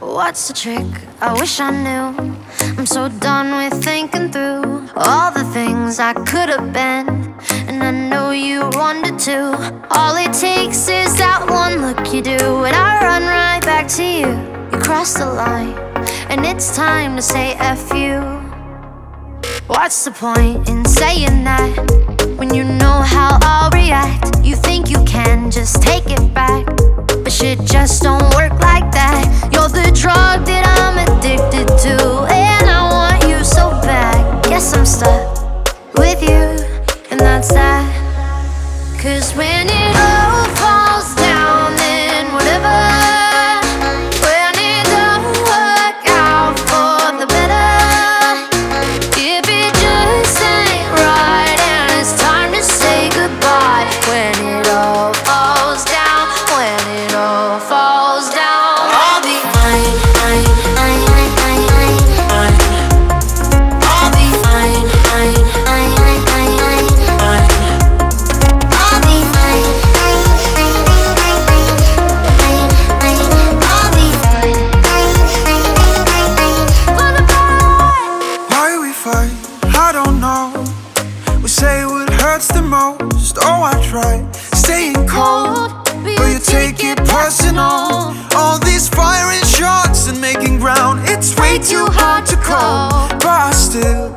What's the trick? I wish I knew. I'm so done with thinking through all the things I could have been. And I know you wanted to. All it takes is that one look you do, and I run right back to you. You cross the line, and it's time to say F you. What's the point in saying that when you know how I'll react? outside. Cause when it all hurts the most. Oh, I try staying cold, but you take it personal. All these firing shots and making ground, it's way too hard to call. But I still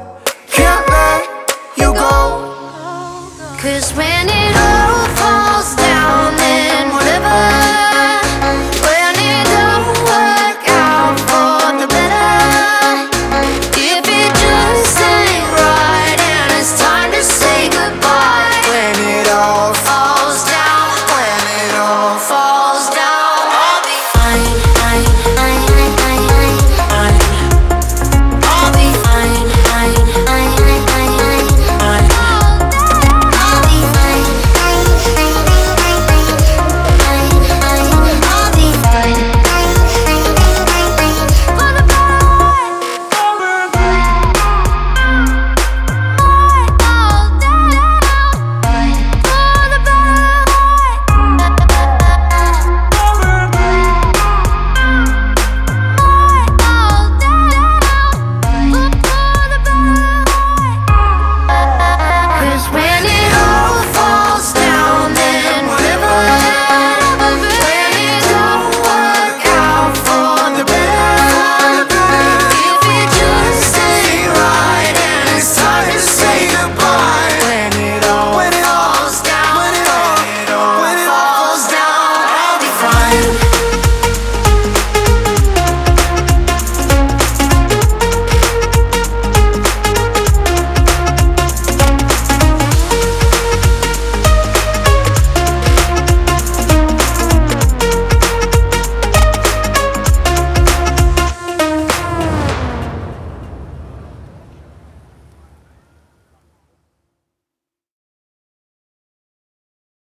can't let you go. Cause when it